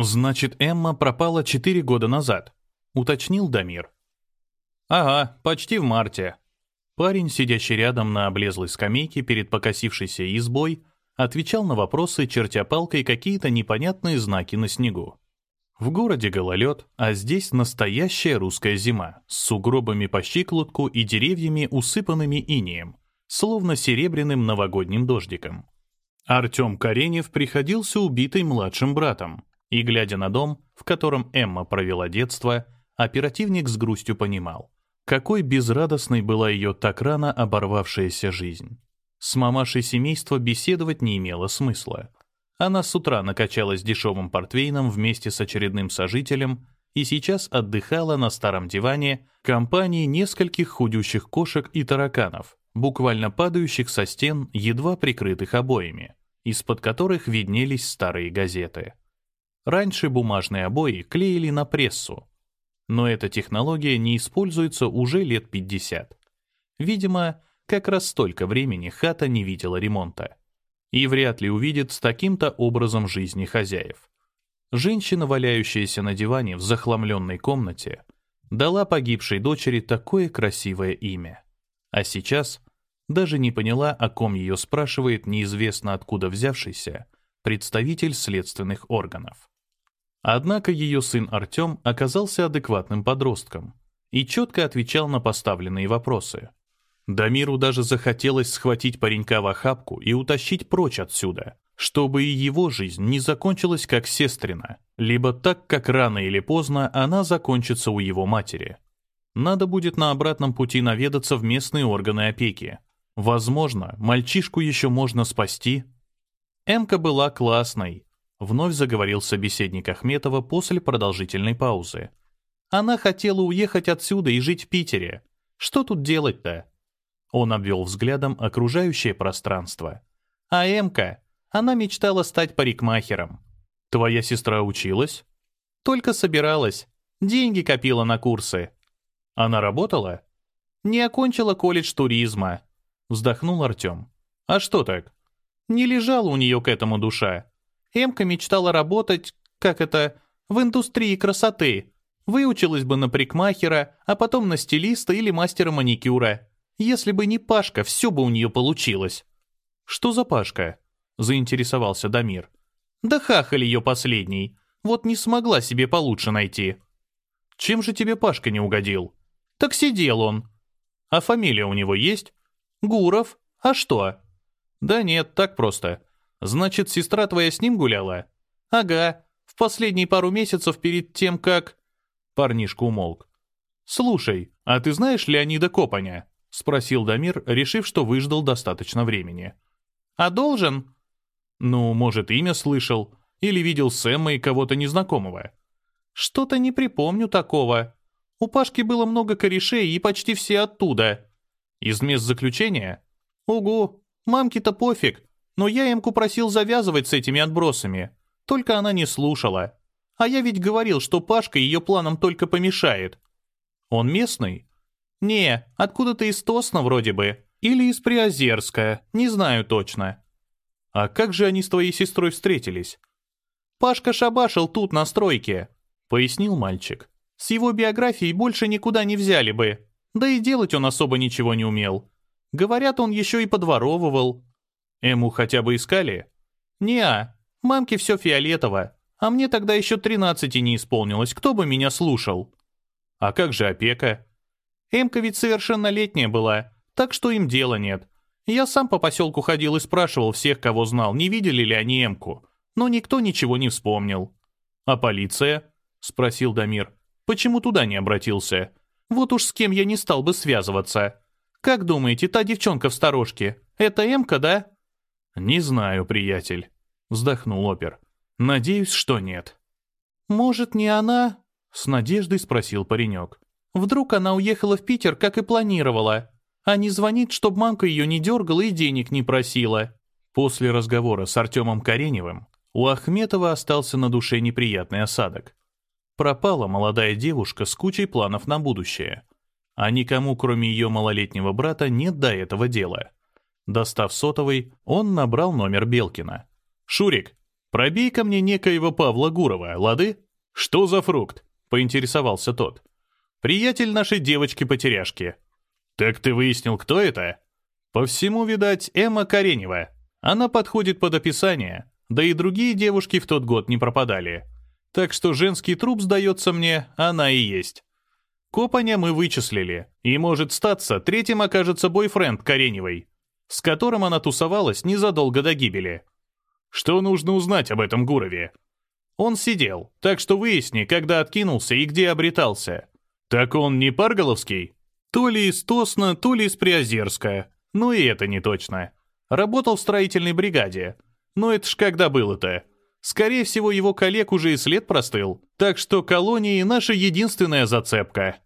«Значит, Эмма пропала четыре года назад», — уточнил Дамир. «Ага, почти в марте». Парень, сидящий рядом на облезлой скамейке перед покосившейся избой, отвечал на вопросы, чертя палкой какие-то непонятные знаки на снегу. В городе гололед, а здесь настоящая русская зима, с сугробами по щиколотку и деревьями, усыпанными инеем, словно серебряным новогодним дождиком. Артем Каренев приходился убитый младшим братом, и, глядя на дом, в котором Эмма провела детство, оперативник с грустью понимал, какой безрадостной была ее так рано оборвавшаяся жизнь. С мамашей семейства беседовать не имело смысла. Она с утра накачалась дешевым портвейном вместе с очередным сожителем и сейчас отдыхала на старом диване компании нескольких худющих кошек и тараканов, буквально падающих со стен, едва прикрытых обоями, из-под которых виднелись старые газеты. Раньше бумажные обои клеили на прессу, но эта технология не используется уже лет 50. Видимо, как раз столько времени хата не видела ремонта. И вряд ли увидит с таким-то образом жизни хозяев. Женщина, валяющаяся на диване в захламленной комнате, дала погибшей дочери такое красивое имя. А сейчас даже не поняла, о ком ее спрашивает неизвестно откуда взявшийся представитель следственных органов. Однако ее сын Артем оказался адекватным подростком и четко отвечал на поставленные вопросы. Дамиру даже захотелось схватить паренька в охапку и утащить прочь отсюда, чтобы и его жизнь не закончилась как сестрина, либо так, как рано или поздно она закончится у его матери. Надо будет на обратном пути наведаться в местные органы опеки. Возможно, мальчишку еще можно спасти. Эмка была классной, Вновь заговорил собеседник Ахметова после продолжительной паузы. Она хотела уехать отсюда и жить в Питере. Что тут делать-то? Он обвел взглядом окружающее пространство. А Эмка, она мечтала стать парикмахером. Твоя сестра училась? Только собиралась. Деньги копила на курсы. Она работала? Не окончила колледж туризма. Вздохнул Артем. А что так? Не лежала у нее к этому душа. Эмка мечтала работать, как это, в индустрии красоты. Выучилась бы на прикмахера, а потом на стилиста или мастера маникюра. Если бы не Пашка, все бы у нее получилось. «Что за Пашка?» — заинтересовался Дамир. «Да хахаль ее последний. Вот не смогла себе получше найти». «Чем же тебе Пашка не угодил?» «Так сидел он». «А фамилия у него есть?» «Гуров. А что?» «Да нет, так просто. Значит, сестра твоя с ним гуляла? Ага, в последние пару месяцев перед тем, как... Парнишка умолк. Слушай, а ты знаешь Леонида Копаня? Спросил Дамир, решив, что выждал достаточно времени. А должен? Ну, может, имя слышал. Или видел Сэма и кого-то незнакомого. Что-то не припомню такого. У Пашки было много корешей, и почти все оттуда. Из мест заключения? Угу, мамке-то пофиг. Но я Эмку просил завязывать с этими отбросами. Только она не слушала. А я ведь говорил, что Пашка ее планам только помешает. Он местный? Не, откуда-то из Тосна вроде бы. Или из Приозерска, не знаю точно. А как же они с твоей сестрой встретились? Пашка шабашил тут на стройке, пояснил мальчик. С его биографией больше никуда не взяли бы. Да и делать он особо ничего не умел. Говорят, он еще и подворовывал. Эму хотя бы искали? Неа, мамке все фиолетово, а мне тогда еще тринадцати не исполнилось, кто бы меня слушал? А как же опека? Эмка ведь совершеннолетняя была, так что им дела нет. Я сам по поселку ходил и спрашивал всех, кого знал, не видели ли они Эмку, но никто ничего не вспомнил. А полиция? Спросил Дамир. Почему туда не обратился? Вот уж с кем я не стал бы связываться. Как думаете, та девчонка в сторожке, это Эмка, да? «Не знаю, приятель», — вздохнул опер. «Надеюсь, что нет». «Может, не она?» — с надеждой спросил паренек. «Вдруг она уехала в Питер, как и планировала, а не звонит, чтобы мамка ее не дергала и денег не просила». После разговора с Артемом Кареневым у Ахметова остался на душе неприятный осадок. Пропала молодая девушка с кучей планов на будущее. А никому, кроме ее малолетнего брата, нет до этого дела. Достав сотовый, он набрал номер Белкина. «Шурик, Пробей ко мне некоего Павла Гурова, лады? Что за фрукт? Поинтересовался тот. Приятель нашей девочки-потеряшки. Так ты выяснил, кто это? По всему, видать, Эмма Каренева. Она подходит под описание, да и другие девушки в тот год не пропадали. Так что женский труп, сдается мне, она и есть. Копаня мы вычислили, и может статься, третьим окажется бойфренд Кареневой, с которым она тусовалась незадолго до гибели. Что нужно узнать об этом Гурове? Он сидел, так что выясни, когда откинулся и где обретался. Так он не Парголовский? То ли из Тосна, то ли из Приозерска. Ну и это не точно. Работал в строительной бригаде. Но это ж когда было-то? Скорее всего, его коллег уже и след простыл. Так что колонии — наша единственная зацепка.